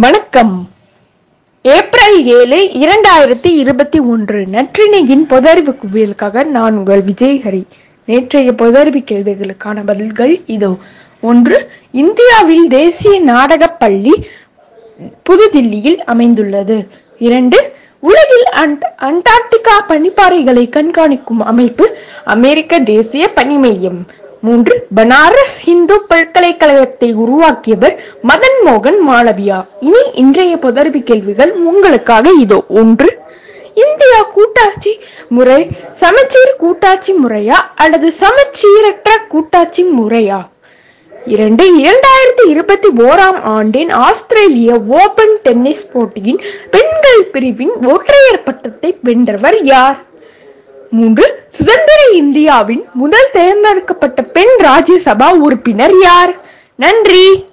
வணக்கம். ஏப்ரல் ஏழு இரண்டாயிரத்தி இருபத்தி ஒன்று நற்றினையின் பொதறிவு குவியலுக்காக நான் உங்கள் விஜயஹரி நேற்றைய பொதறிவு கேள்விகளுக்கான பதில்கள் இதோ. ஒன்று இந்தியாவில் தேசிய நாடகப் பள்ளி புதுதில்லியில் அமைந்துள்ளது. இரண்டு உலகில் அண்ட் அண்டார்டிகா பனிப்பாறைகளை கண்காணிக்கும் அமைப்பு அமெரிக்க தேசிய பனி மையம். மூன்று பனாரஸ் இந்து பல்கலைக்கழகத்தை உருவாக்கியவர் மதன் மோகன் மாளவியா. இனி இன்றைய புதர்வி கேள்விகள் உங்களுக்காக இதோ. ஒன்று இந்தியா கூட்டாட்சி முறை சமச்சீர் கூட்டாட்சி முறையா அல்லது சமச்சீரற்ற கூட்டாட்சி முறையா? இரண்டு இரண்டாயிரத்தி இருபத்தி ஓராம் ஆண்டின் ஆஸ்திரேலிய ஓபன் டென்னிஸ் போட்டியின் பெண்கள் பிரிவின் ஒற்றையர் பட்டத்தை வென்றவர் யார்? மூன்று இந்தியாவின் முதல் தேர்ந்தெடுக்கப்பட்ட பெண் ராஜ்யசபா உறுப்பினர் யார்? நன்றி.